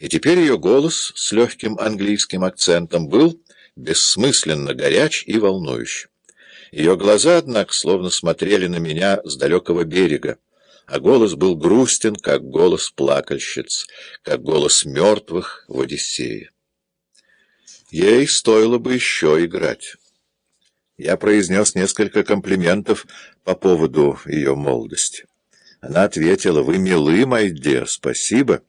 И теперь ее голос с легким английским акцентом был бессмысленно горяч и волнующий. Ее глаза, однако, словно смотрели на меня с далекого берега, а голос был грустен, как голос плакальщиц, как голос мертвых в Одиссее. Ей стоило бы еще играть. Я произнес несколько комплиментов по поводу ее молодости. Она ответила, «Вы милы, Майдер, спасибо».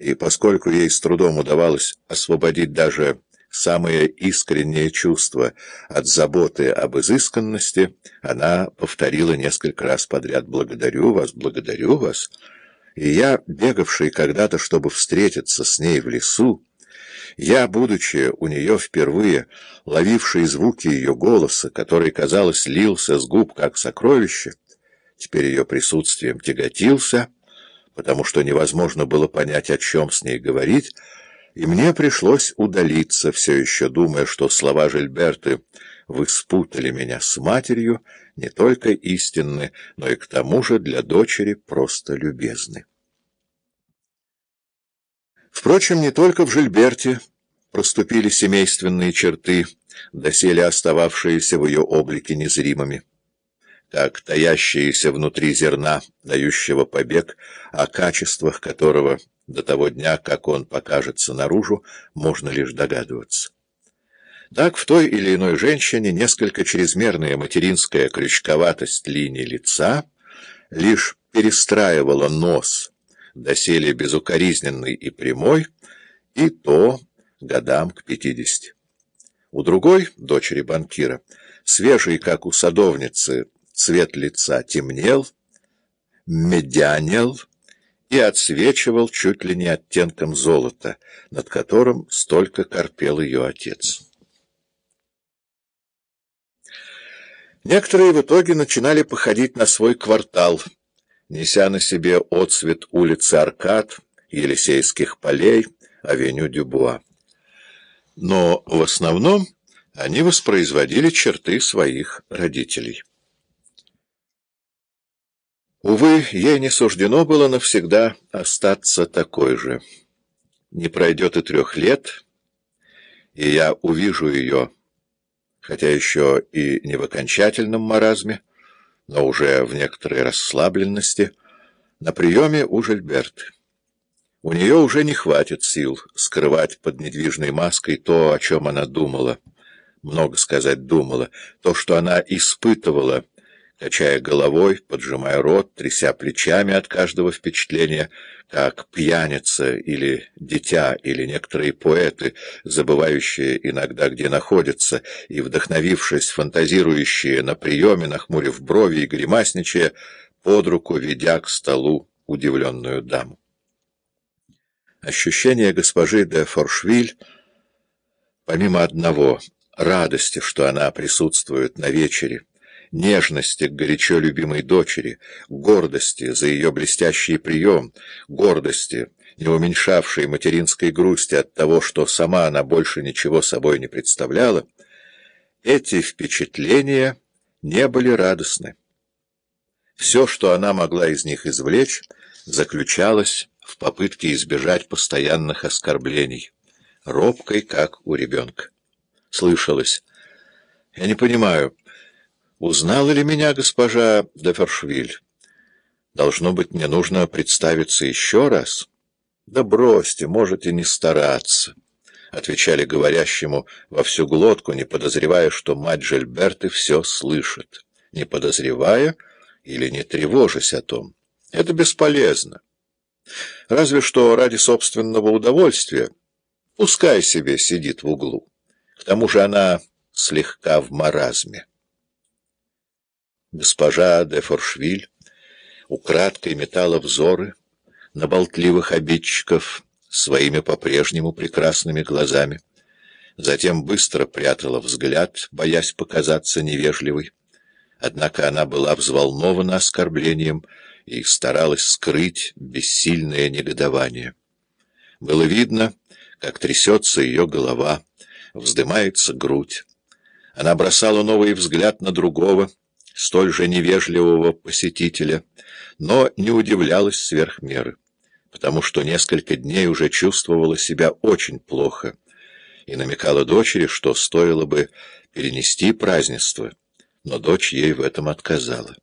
И поскольку ей с трудом удавалось освободить даже самое искреннее чувство от заботы об изысканности, она повторила несколько раз подряд «Благодарю вас, благодарю вас». И я, бегавший когда-то, чтобы встретиться с ней в лесу, я, будучи у нее впервые, ловивший звуки ее голоса, который, казалось, лился с губ, как сокровище, теперь ее присутствием тяготился, потому что невозможно было понять, о чем с ней говорить, и мне пришлось удалиться, все еще думая, что слова Жильберты «Вы спутали меня с матерью» не только истинны, но и к тому же для дочери просто любезны. Впрочем, не только в Жильберте проступили семейственные черты, доселе остававшиеся в ее облике незримыми как таящиеся внутри зерна, дающего побег, о качествах которого до того дня, как он покажется наружу, можно лишь догадываться. Так в той или иной женщине несколько чрезмерная материнская крючковатость линии лица лишь перестраивала нос, доселе безукоризненный и прямой, и то годам к пятидесяти. У другой, дочери банкира, свежей, как у садовницы, цвет лица темнел, медянел и отсвечивал чуть ли не оттенком золота, над которым столько корпел ее отец. Некоторые в итоге начинали походить на свой квартал, неся на себе отцвет улицы Аркад, Елисейских полей, авеню Дюбуа. Но в основном они воспроизводили черты своих родителей. Увы, ей не суждено было навсегда остаться такой же. Не пройдет и трех лет, и я увижу ее, хотя еще и не в окончательном маразме, но уже в некоторой расслабленности, на приеме у Жильберты. У нее уже не хватит сил скрывать под недвижной маской то, о чем она думала, много сказать думала, то, что она испытывала, качая головой, поджимая рот, тряся плечами от каждого впечатления, как пьяница или дитя, или некоторые поэты, забывающие иногда, где находятся, и, вдохновившись, фантазирующие на приеме, нахмурив брови и гримасничая, под руку ведя к столу удивленную даму. Ощущение госпожи де Форшвиль, помимо одного, радости, что она присутствует на вечере, нежности к горячо любимой дочери, гордости за ее блестящий прием, гордости, не уменьшавшей материнской грусти от того, что сама она больше ничего собой не представляла, эти впечатления не были радостны. Все, что она могла из них извлечь, заключалось в попытке избежать постоянных оскорблений, робкой, как у ребенка. Слышалось. «Я не понимаю, Узнала ли меня госпожа Дефершвиль? Должно быть, мне нужно представиться еще раз? Да бросьте, можете не стараться, — отвечали говорящему во всю глотку, не подозревая, что мать Жильберты все слышит, не подозревая или не тревожась о том. Это бесполезно. Разве что ради собственного удовольствия. Пускай себе сидит в углу. К тому же она слегка в маразме. Госпожа де Форшвиль украдкой метала взоры на болтливых обидчиков своими по-прежнему прекрасными глазами. Затем быстро прятала взгляд, боясь показаться невежливой. Однако она была взволнована оскорблением и старалась скрыть бессильное негодование. Было видно, как трясется ее голова, вздымается грудь. Она бросала новый взгляд на другого, столь же невежливого посетителя, но не удивлялась сверх меры. потому что несколько дней уже чувствовала себя очень плохо и намекала дочери, что стоило бы перенести празднество, но дочь ей в этом отказала.